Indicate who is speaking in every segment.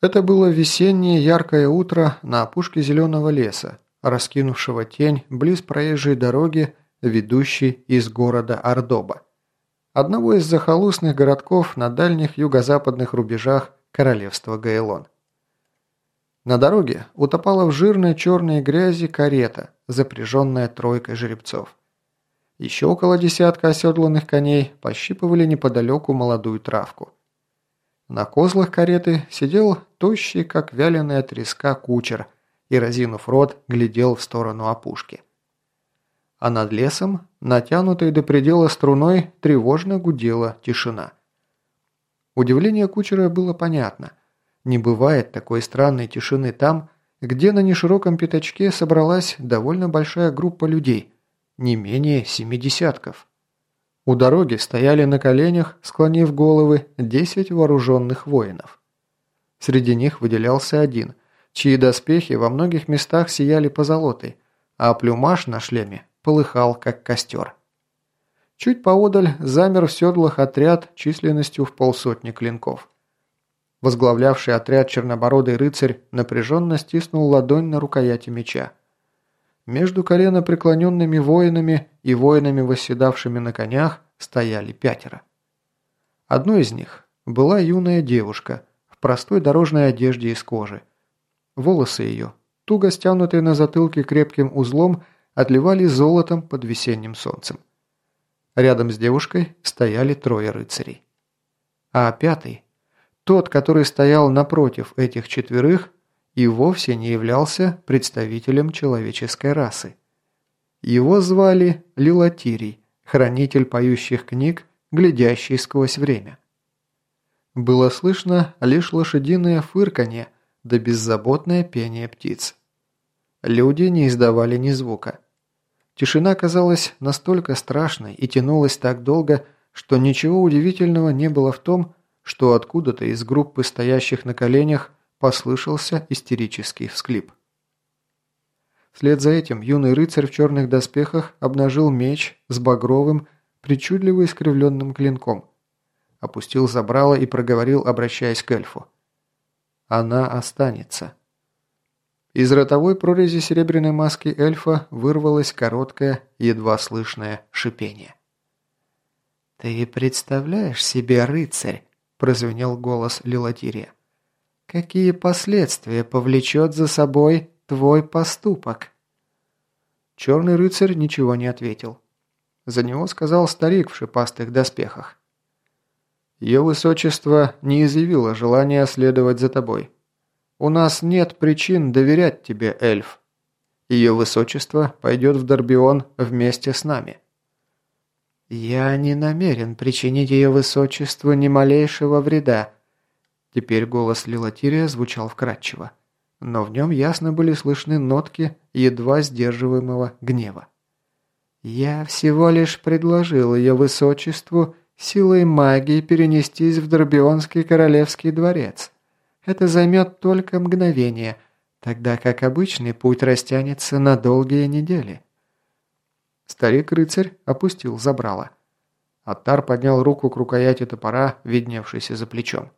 Speaker 1: Это было весеннее яркое утро на опушке зеленого леса, раскинувшего тень близ проезжей дороги, ведущей из города Ордоба, одного из захолустных городков на дальних юго-западных рубежах королевства Гаэлон. На дороге утопала в жирной черной грязи карета, запряженная тройкой жеребцов. Еще около десятка оседланных коней пощипывали неподалеку молодую травку. На козлах кареты сидел тощий, как вяленая треска, кучер и, разинув рот, глядел в сторону опушки. А над лесом, натянутой до предела струной, тревожно гудела тишина. Удивление кучера было понятно. Не бывает такой странной тишины там, где на нешироком пятачке собралась довольно большая группа людей, не менее семи десятков. У дороги стояли на коленях, склонив головы, десять вооруженных воинов. Среди них выделялся один, чьи доспехи во многих местах сияли позолотой, а плюмаж на шлеме полыхал, как костер. Чуть поодаль замер в седлах отряд численностью в полсотни клинков. Возглавлявший отряд чернобородый рыцарь напряженно стиснул ладонь на рукояти меча. Между колено преклоненными воинами и воинами, восседавшими на конях, стояли пятеро. Одной из них была юная девушка в простой дорожной одежде из кожи. Волосы ее, туго стянутые на затылке крепким узлом, отливали золотом под весенним солнцем. Рядом с девушкой стояли трое рыцарей. А пятый, тот, который стоял напротив этих четверых, и вовсе не являлся представителем человеческой расы. Его звали Лилатирий, хранитель поющих книг, глядящий сквозь время. Было слышно лишь лошадиное фырканье да беззаботное пение птиц. Люди не издавали ни звука. Тишина казалась настолько страшной и тянулась так долго, что ничего удивительного не было в том, что откуда-то из группы стоящих на коленях послышался истерический всклип. Вслед за этим юный рыцарь в черных доспехах обнажил меч с багровым, причудливо искривленным клинком, опустил забрало и проговорил, обращаясь к эльфу. «Она останется». Из ротовой прорези серебряной маски эльфа вырвалось короткое, едва слышное шипение. «Ты представляешь себе, рыцарь?» – прозвенел голос Лилатирия. Какие последствия повлечет за собой твой поступок?» Черный рыцарь ничего не ответил. За него сказал старик в шипастых доспехах. «Ее высочество не изъявило желания следовать за тобой. У нас нет причин доверять тебе, эльф. Ее высочество пойдет в Дорбион вместе с нами». «Я не намерен причинить ее высочеству ни малейшего вреда», Теперь голос Лилатирия звучал вкрадчиво, но в нем ясно были слышны нотки едва сдерживаемого гнева. «Я всего лишь предложил ее высочеству силой магии перенестись в Дорбионский королевский дворец. Это займет только мгновение, тогда как обычный путь растянется на долгие недели». Старик-рыцарь опустил забрало. Аттар поднял руку к рукояти топора, видневшейся за плечом.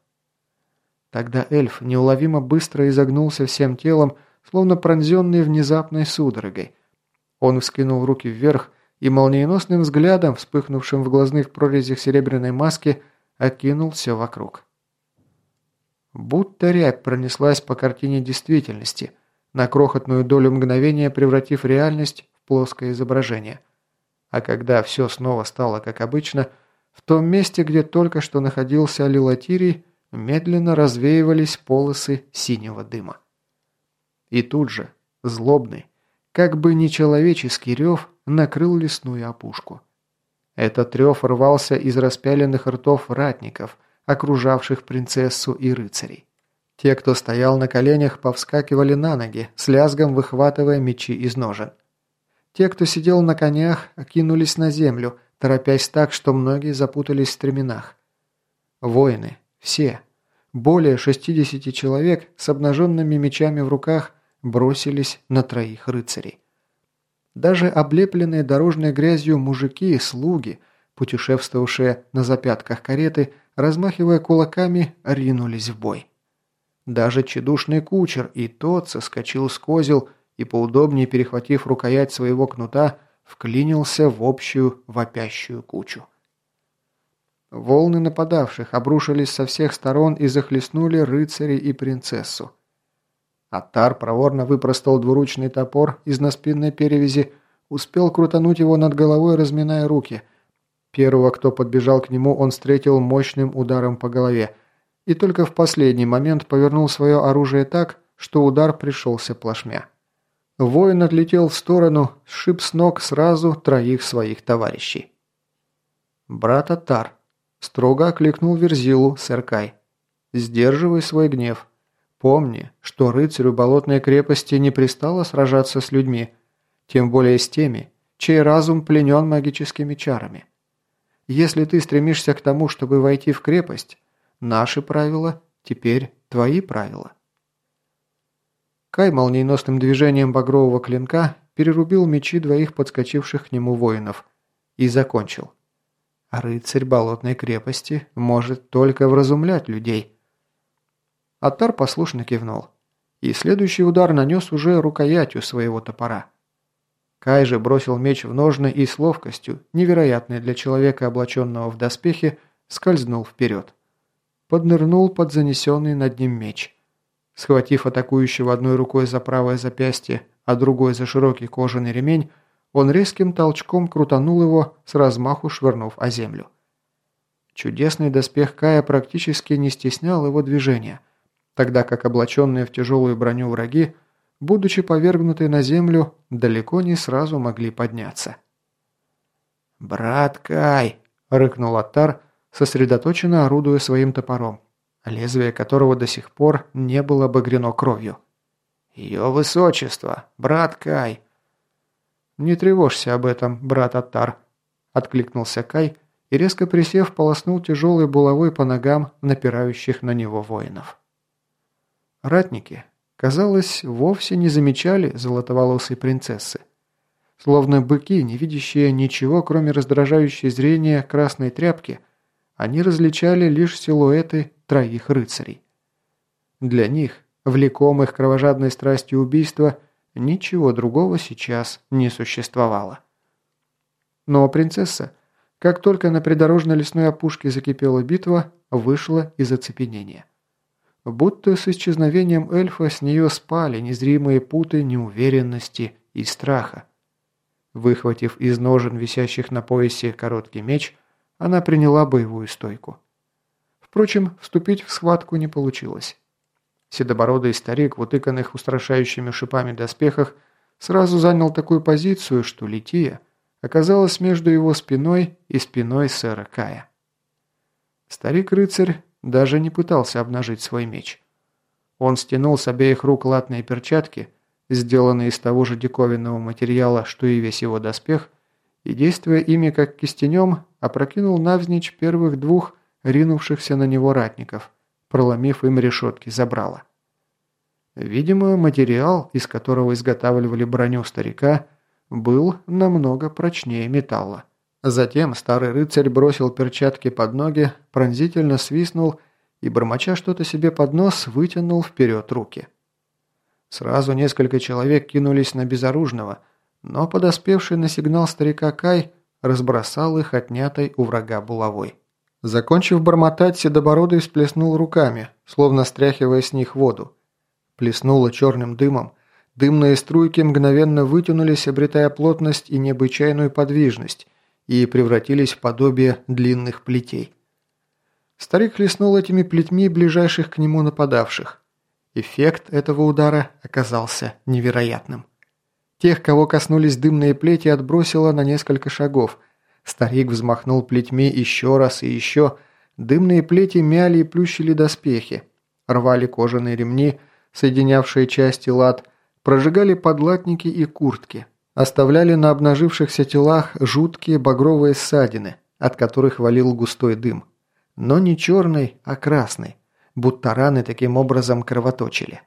Speaker 1: Тогда эльф неуловимо быстро изогнулся всем телом, словно пронзенный внезапной судорогой. Он вскинул руки вверх и молниеносным взглядом, вспыхнувшим в глазных прорезях серебряной маски, окинул все вокруг. Будто рябь пронеслась по картине действительности, на крохотную долю мгновения превратив реальность в плоское изображение. А когда все снова стало как обычно, в том месте, где только что находился Лилатирий, медленно развеивались полосы синего дыма. И тут же, злобный, как бы нечеловеческий рев накрыл лесную опушку. Этот рев рвался из распяленных ртов ратников, окружавших принцессу и рыцарей. Те, кто стоял на коленях, повскакивали на ноги, с лязгом выхватывая мечи из ножен. Те, кто сидел на конях, кинулись на землю, торопясь так, что многие запутались в стременах. Воины, все, более 60 человек с обнаженными мечами в руках бросились на троих рыцарей. Даже облепленные дорожной грязью мужики и слуги, путешествовавшие на запятках кареты, размахивая кулаками, ринулись в бой. Даже чедушный кучер и тот соскочил с козел и, поудобнее перехватив рукоять своего кнута, вклинился в общую вопящую кучу. Волны нападавших обрушились со всех сторон и захлестнули рыцарей и принцессу. Аттар проворно выпростал двуручный топор из наспинной перевязи, успел крутануть его над головой, разминая руки. Первого, кто подбежал к нему, он встретил мощным ударом по голове, и только в последний момент повернул свое оружие так, что удар пришелся плашмя. Воин отлетел в сторону, сшиб с ног сразу троих своих товарищей. «Брат Атар», – строго окликнул Верзилу Серкай. «Сдерживай свой гнев. Помни, что рыцарю болотной крепости не пристало сражаться с людьми, тем более с теми, чей разум пленен магическими чарами. Если ты стремишься к тому, чтобы войти в крепость, наши правила теперь твои правила». Кай молниеносным движением багрового клинка перерубил мечи двоих подскочивших к нему воинов и закончил. «Рыцарь болотной крепости может только вразумлять людей». Аттар послушно кивнул, и следующий удар нанес уже рукоятью своего топора. Кай же бросил меч в ножны и с ловкостью, невероятной для человека, облаченного в доспехи, скользнул вперед. Поднырнул под занесенный над ним меч – Схватив атакующего одной рукой за правое запястье, а другой за широкий кожаный ремень, он резким толчком крутанул его, с размаху швырнув о землю. Чудесный доспех Кая практически не стеснял его движения, тогда как облаченные в тяжелую броню враги, будучи повергнуты на землю, далеко не сразу могли подняться. «Брат Кай!» – рыкнул Аттар, сосредоточенно орудуя своим топором лезвие которого до сих пор не было обогрено кровью. «Ее высочество, брат Кай!» «Не тревожься об этом, брат Аттар», – откликнулся Кай и, резко присев, полоснул тяжелой булавой по ногам напирающих на него воинов. Ратники, казалось, вовсе не замечали золотоволосой принцессы. Словно быки, не видящие ничего, кроме раздражающей зрения красной тряпки, они различали лишь силуэты троих рыцарей. Для них, влекомых кровожадной страстью убийства, ничего другого сейчас не существовало. Но принцесса, как только на придорожной лесной опушке закипела битва, вышла из оцепенения. Будто с исчезновением эльфа с нее спали незримые путы неуверенности и страха. Выхватив из ножен висящих на поясе короткий меч, она приняла боевую стойку. Впрочем, вступить в схватку не получилось. Седобородый старик в утыканных устрашающими шипами доспехах сразу занял такую позицию, что Лития оказалась между его спиной и спиной сэра Кая. Старик-рыцарь даже не пытался обнажить свой меч. Он стянул с обеих рук латные перчатки, сделанные из того же диковинного материала, что и весь его доспех, и, действуя ими как кистенем, опрокинул навзничь первых двух ринувшихся на него ратников, проломив им решетки забрала. Видимо, материал, из которого изготавливали броню старика, был намного прочнее металла. Затем старый рыцарь бросил перчатки под ноги, пронзительно свистнул и, бормоча что-то себе под нос, вытянул вперед руки. Сразу несколько человек кинулись на безоружного, но подоспевший на сигнал старика Кай разбросал их отнятой у врага булавой. Закончив бормотать, Седобородый всплеснул руками, словно стряхивая с них воду. Плеснуло черным дымом. Дымные струйки мгновенно вытянулись, обретая плотность и необычайную подвижность, и превратились в подобие длинных плетей. Старик хлестнул этими плетьми ближайших к нему нападавших. Эффект этого удара оказался невероятным. Тех, кого коснулись дымные плети, отбросило на несколько шагов – Старик взмахнул плетьми еще раз и еще. Дымные плети мяли и плющили доспехи. Рвали кожаные ремни, соединявшие части лад, прожигали подлатники и куртки. Оставляли на обнажившихся телах жуткие багровые ссадины, от которых валил густой дым. Но не черный, а красный, будто раны таким образом кровоточили.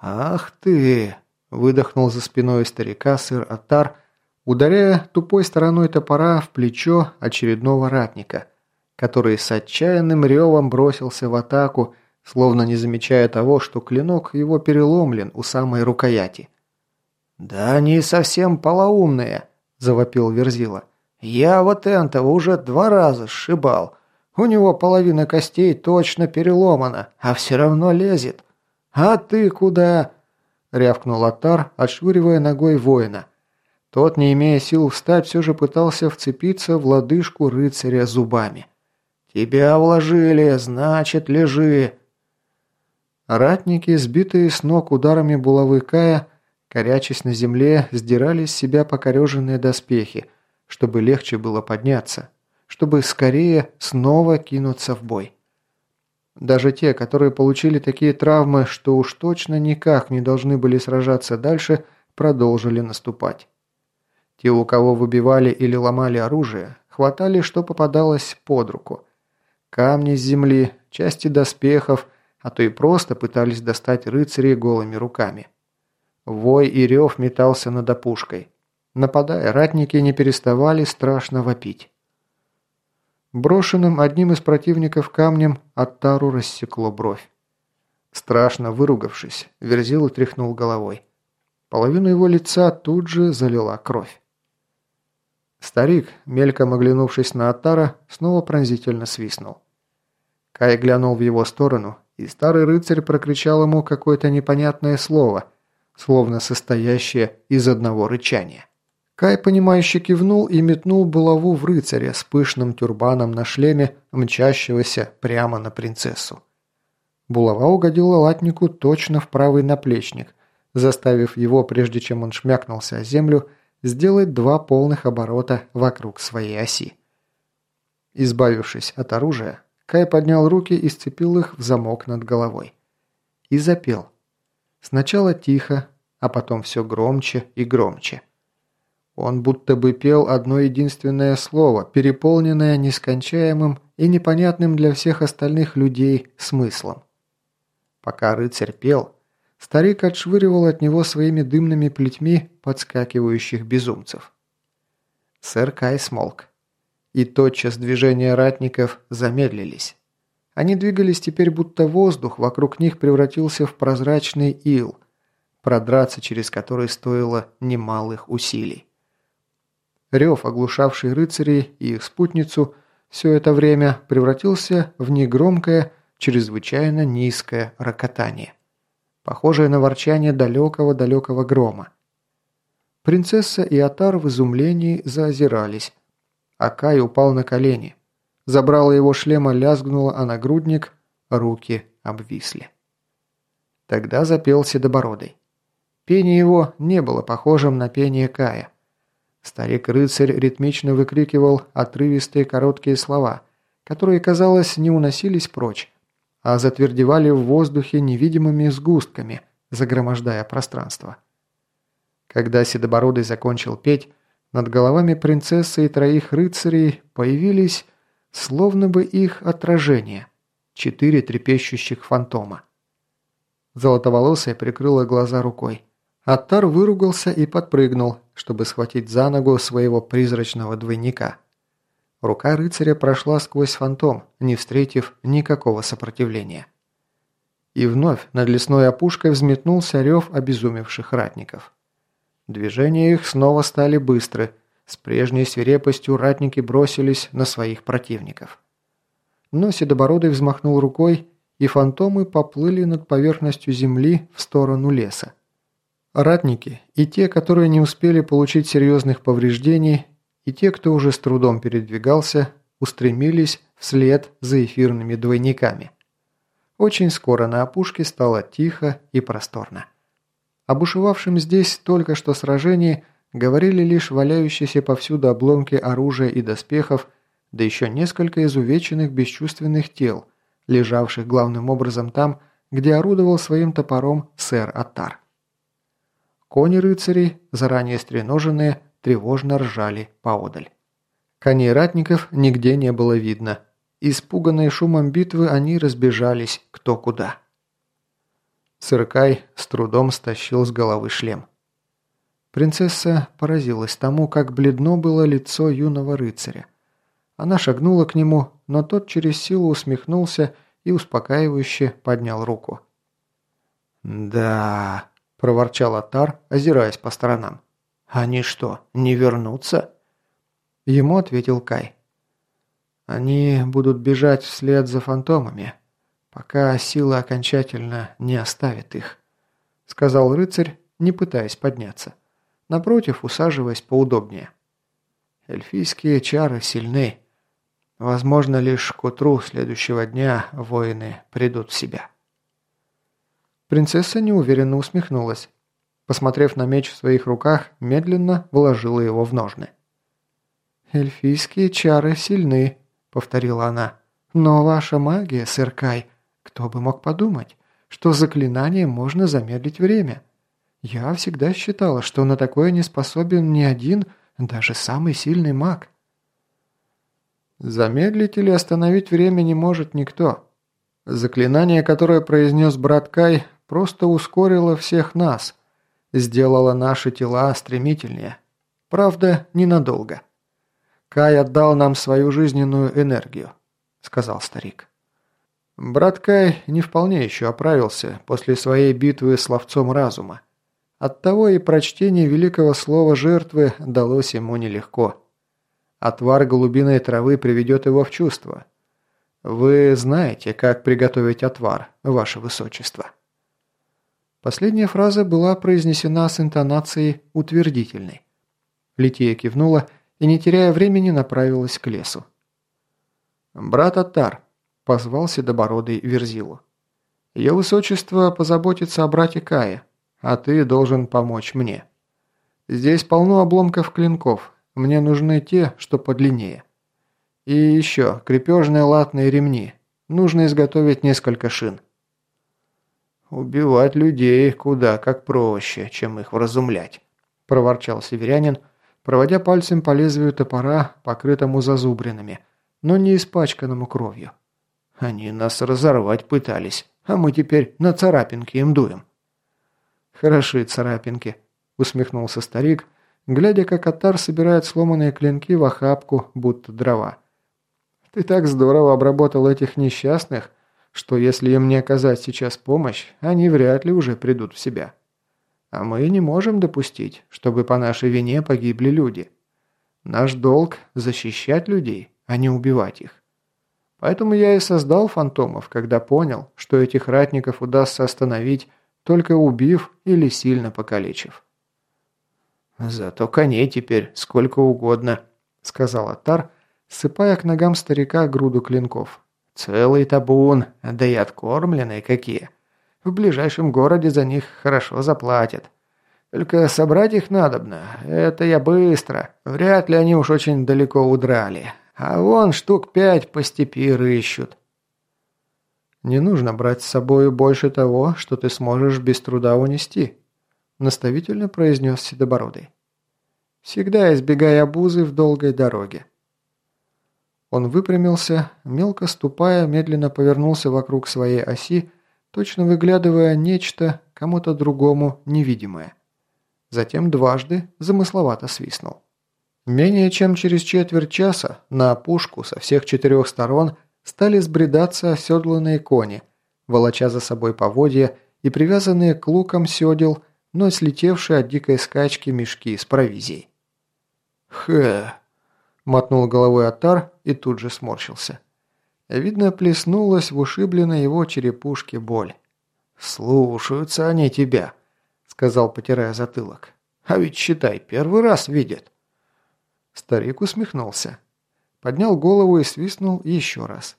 Speaker 1: «Ах ты!» – выдохнул за спиной старика сыр Атар – ударяя тупой стороной топора в плечо очередного ратника, который с отчаянным ревом бросился в атаку, словно не замечая того, что клинок его переломлен у самой рукояти. «Да они совсем полоумные!» – завопил Верзила. «Я вот этого уже два раза сшибал. У него половина костей точно переломана, а все равно лезет. А ты куда?» – рявкнул Атар, отшвыривая ногой воина. Тот, не имея сил встать, все же пытался вцепиться в лодыжку рыцаря зубами. «Тебя вложили, значит, лежи!» Ратники, сбитые с ног ударами булавы Кая, корячась на земле, сдирали с себя покореженные доспехи, чтобы легче было подняться, чтобы скорее снова кинуться в бой. Даже те, которые получили такие травмы, что уж точно никак не должны были сражаться дальше, продолжили наступать. Те, у кого выбивали или ломали оружие, хватали, что попадалось под руку. Камни с земли, части доспехов – а то и просто пытались достать рыцарей голыми руками. Вой и рев метался над опушкой. Нападая, ратники не переставали страшно вопить. Брошенным одним из противников камнем Аттару рассекло бровь. Страшно выругавшись, Верзил тряхнул головой. Половину его лица тут же залила кровь. Старик, мельком оглянувшись на Аттара, снова пронзительно свистнул. Кай глянул в его сторону и старый рыцарь прокричал ему какое-то непонятное слово, словно состоящее из одного рычания. Кай, понимающе кивнул и метнул булаву в рыцаря с пышным тюрбаном на шлеме, мчащегося прямо на принцессу. Булава угодила латнику точно в правый наплечник, заставив его, прежде чем он шмякнулся о землю, сделать два полных оборота вокруг своей оси. Избавившись от оружия, Кай поднял руки и сцепил их в замок над головой. И запел. Сначала тихо, а потом все громче и громче. Он будто бы пел одно единственное слово, переполненное нескончаемым и непонятным для всех остальных людей смыслом. Пока рыцарь пел, старик отшвыривал от него своими дымными плетьми подскакивающих безумцев. Сэр Кай смолк и тотчас движения ратников замедлились. Они двигались теперь будто воздух, вокруг них превратился в прозрачный ил, продраться через который стоило немалых усилий. Рев, оглушавший рыцарей и их спутницу, все это время превратился в негромкое, чрезвычайно низкое рокотание, похожее на ворчание далекого-далекого грома. Принцесса и Атар в изумлении заозирались, Акай упал на колени. Забрала его шлема, лязгнула, а нагрудник, руки обвисли. Тогда запел Седобородый. Пение его не было похожим на пение Кая. Старик-рыцарь ритмично выкрикивал отрывистые короткие слова, которые, казалось, не уносились прочь, а затвердевали в воздухе невидимыми сгустками, загромождая пространство. Когда Седобородый закончил петь, над головами принцессы и троих рыцарей появились, словно бы их отражения, четыре трепещущих фантома. Золотоволосая прикрыла глаза рукой. Аттар выругался и подпрыгнул, чтобы схватить за ногу своего призрачного двойника. Рука рыцаря прошла сквозь фантом, не встретив никакого сопротивления. И вновь над лесной опушкой взметнулся рев обезумевших ратников. Движения их снова стали быстры. С прежней свирепостью ратники бросились на своих противников. Но Седобородый взмахнул рукой, и фантомы поплыли над поверхностью земли в сторону леса. Ратники, и те, которые не успели получить серьезных повреждений, и те, кто уже с трудом передвигался, устремились вслед за эфирными двойниками. Очень скоро на опушке стало тихо и просторно. О бушевавшем здесь только что сражении говорили лишь валяющиеся повсюду обломки оружия и доспехов, да еще несколько изувеченных бесчувственных тел, лежавших главным образом там, где орудовал своим топором сэр Атар. Кони рыцарей, заранее стреноженные, тревожно ржали поодаль. Коней ратников нигде не было видно. Испуганные шумом битвы они разбежались кто куда. Сыркай с трудом стащил с головы шлем. Принцесса поразилась тому, как бледно было лицо юного рыцаря. Она шагнула к нему, но тот через силу усмехнулся и успокаивающе поднял руку. «Да...» – проворчал Атар, озираясь по сторонам. «Они что, не вернутся?» Ему ответил Кай. «Они будут бежать вслед за фантомами, пока сила окончательно не оставит их», – сказал рыцарь, не пытаясь подняться. Напротив, усаживаясь поудобнее. «Эльфийские чары сильны. Возможно, лишь к утру следующего дня воины придут в себя». Принцесса неуверенно усмехнулась. Посмотрев на меч в своих руках, медленно вложила его в ножны. «Эльфийские чары сильны», — повторила она. «Но ваша магия, сэр Кай, кто бы мог подумать, что заклинанием можно замедлить время? Я всегда считала, что на такое не способен ни один, даже самый сильный маг». Замедлить или остановить время не может никто. Заклинание, которое произнес брат Кай, просто ускорило всех нас, сделало наши тела стремительнее. Правда, ненадолго. Кай отдал нам свою жизненную энергию», — сказал старик. Брат Кай не вполне еще оправился после своей битвы с ловцом разума. Оттого и прочтение великого слова жертвы далось ему нелегко. Отвар голубиной травы приведет его в чувство. Вы знаете, как приготовить отвар, ваше высочество. Последняя фраза была произнесена с интонацией утвердительной. Лития кивнула и, не теряя времени, направилась к лесу. «Брат Атар», – позвал седобородый Верзилу. «Ее высочество позаботится о брате Кае, а ты должен помочь мне. Здесь полно обломков клинков, мне нужны те, что подлиннее. И еще, крепежные латные ремни. Нужно изготовить несколько шин». «Убивать людей куда как проще, чем их вразумлять», – проворчал северянин, проводя пальцем по лезвию топора, покрытому зазубринами, но не испачканному кровью. Они нас разорвать пытались, а мы теперь на царапинки им дуем. «Хороши царапинки», — усмехнулся старик, глядя, как Атар собирает сломанные клинки в охапку, будто дрова. «Ты так здорово обработал этих несчастных, что если им не оказать сейчас помощь, они вряд ли уже придут в себя». А мы не можем допустить, чтобы по нашей вине погибли люди. Наш долг – защищать людей, а не убивать их. Поэтому я и создал фантомов, когда понял, что этих ратников удастся остановить, только убив или сильно покалечив. «Зато коней теперь сколько угодно», – сказал Атар, сыпая к ногам старика груду клинков. «Целый табун, да и откормленные какие. В ближайшем городе за них хорошо заплатят. Только собрать их надобно. Это я быстро. Вряд ли они уж очень далеко удрали. А вон штук пять по степи рыщут. Не нужно брать с собой больше того, что ты сможешь без труда унести, наставительно произнес Седобородый. Всегда избегай обузы в долгой дороге. Он выпрямился, мелко ступая, медленно повернулся вокруг своей оси точно выглядывая нечто кому-то другому невидимое. Затем дважды замысловато свистнул. Менее чем через четверть часа на опушку со всех четырех сторон стали сбредаться оседланные кони, волоча за собой поводья и привязанные к лукам седел, но слетевшие от дикой скачки мешки с провизией. «Хэ!» – мотнул головой Атар и тут же сморщился. Видно, плеснулась в ушибленной его черепушке боль. «Слушаются они тебя», — сказал, потирая затылок. «А ведь, считай, первый раз видят». Старик усмехнулся. Поднял голову и свистнул еще раз.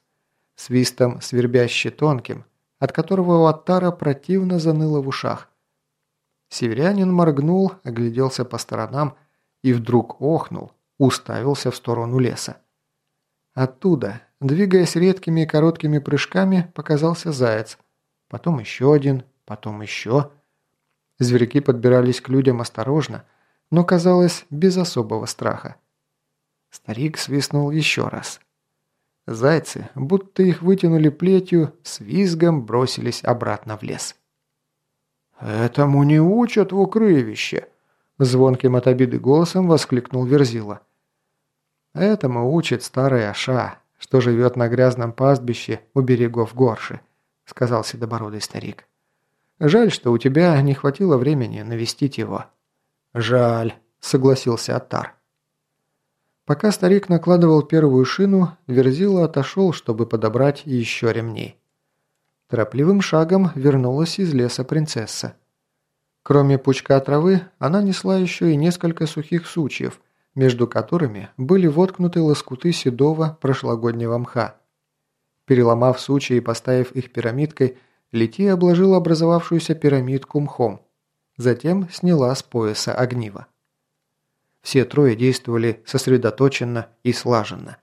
Speaker 1: Свистом свербяще тонким, от которого у Аттара противно заныло в ушах. Северянин моргнул, огляделся по сторонам и вдруг охнул, уставился в сторону леса. Оттуда, Двигаясь редкими и короткими прыжками, показался заяц. Потом еще один, потом еще. Зверьки подбирались к людям осторожно, но, казалось, без особого страха. Старик свистнул еще раз. Зайцы, будто их вытянули плетью, с визгом бросились обратно в лес. «Этому не учат в укрывище!» Звонким от обиды голосом воскликнул Верзила. «Этому учит старый Аша, что живет на грязном пастбище у берегов горши», – сказал седобородый старик. «Жаль, что у тебя не хватило времени навестить его». «Жаль», – согласился Атар. Пока старик накладывал первую шину, Верзила отошел, чтобы подобрать еще ремней. Торопливым шагом вернулась из леса принцесса. Кроме пучка травы, она несла еще и несколько сухих сучьев, между которыми были воткнуты лоскуты седого прошлогоднего мха. Переломав сучья и поставив их пирамидкой, Лети обложила образовавшуюся пирамидку мхом. Затем сняла с пояса огниво. Все трое действовали сосредоточенно и слаженно.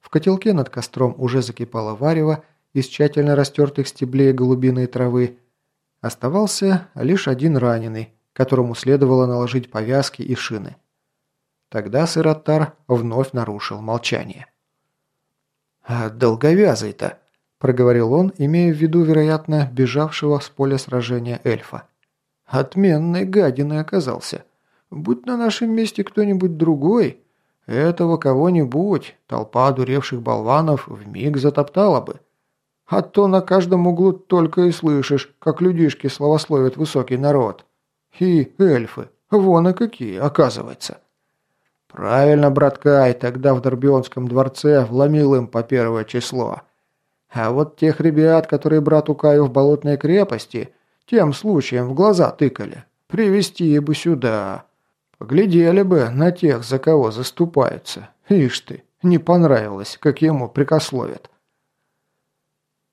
Speaker 1: В котелке над костром уже закипало варево из тщательно растертых стеблей голубиной травы. Оставался лишь один раненый, которому следовало наложить повязки и шины. Тогда Сыротар вновь нарушил молчание. «А долговязый-то?» – проговорил он, имея в виду, вероятно, бежавшего с поля сражения эльфа. «Отменной гадиной оказался. Будь на нашем месте кто-нибудь другой, этого кого-нибудь толпа дуревших болванов вмиг затоптала бы. А то на каждом углу только и слышишь, как людишки славословят высокий народ. И эльфы, вон и какие, оказывается. Правильно, браткай, тогда в Дорбионском дворце вломил им по первое число. А вот тех ребят, которые брату Каю в болотной крепости, тем случаем в глаза тыкали, привести бы сюда. Поглядели бы на тех, за кого заступаются. Ишь ты, не понравилось, как ему прикословят.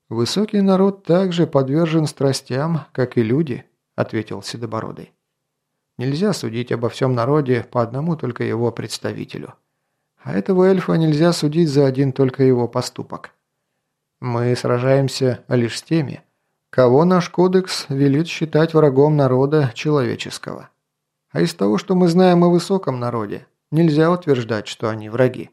Speaker 1: «Высокий народ также подвержен страстям, как и люди», – ответил Седобородый. «Нельзя судить обо всем народе по одному только его представителю. А этого эльфа нельзя судить за один только его поступок. Мы сражаемся лишь с теми, кого наш кодекс велит считать врагом народа человеческого. А из того, что мы знаем о высоком народе, нельзя утверждать, что они враги.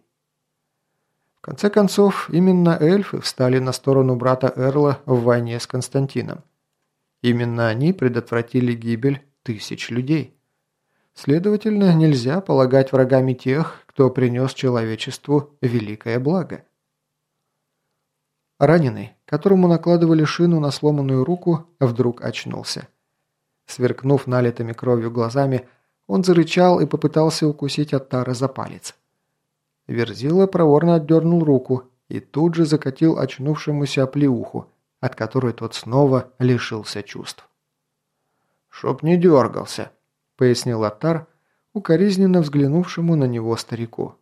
Speaker 1: В конце концов, именно эльфы встали на сторону брата Эрла в войне с Константином. Именно они предотвратили гибель тысяч людей. Следовательно, нельзя полагать врагами тех, кто принес человечеству великое благо. Раненый, которому накладывали шину на сломанную руку, вдруг очнулся. Сверкнув налитыми кровью глазами, он зарычал и попытался укусить Аттара за палец. Верзила проворно отдернул руку и тут же закатил очнувшемуся оплеуху, от которой тот снова лишился чувств. «Чтоб не дергался», — пояснил Аттар, укоризненно взглянувшему на него старику.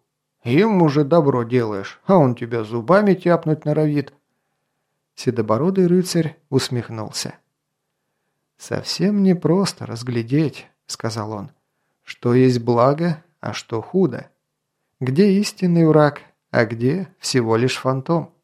Speaker 1: «Им уже добро делаешь, а он тебя зубами тяпнуть норовит». Седобородый рыцарь усмехнулся. «Совсем непросто разглядеть», — сказал он, — «что есть благо, а что худо. Где истинный враг, а где всего лишь фантом?»